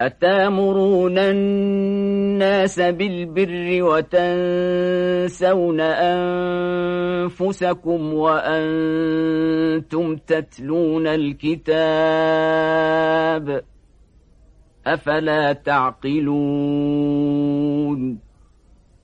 أتامرون الناس بالبر وتنسون أنفسكم وأنتم تتلون الكتاب أفلا تعقلون